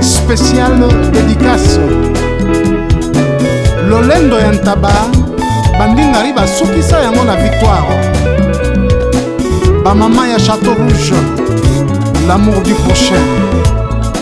speciale dedicace lolendo ya ntaba bandingari basukisa yango na victoire bamama ya chateau rouge l'amour du prochain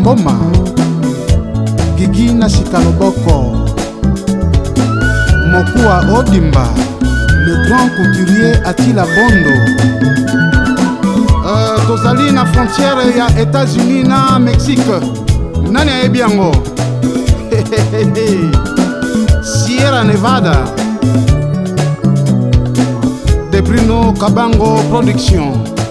mboma gigi na shika loboko mokuwa odimba le grand couturier atila bondo uh, tozali na frontiere ya etats-unis na mexique nani ayebi yango sierra nevada de bruno kabango production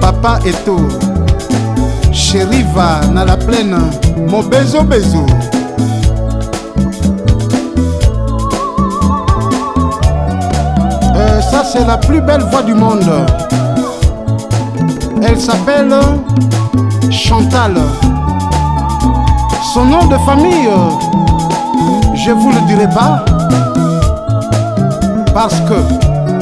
papa chérie va na la plaine Mon bezo euh, ça c'est la plus belle voix du monde elle s'appelle Chantal son nom de famille je vous le dirai pas parce que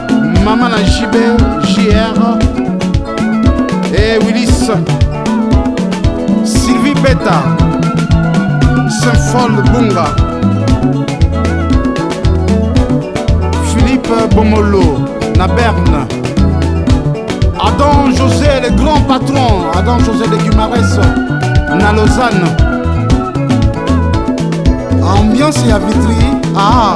mama na jb jr e eh, willis sylvie beta sinfol bunga philippe bomolo na berne adam josé le grand patron adam josé de guimares na lausanne ambiance ya vitri ah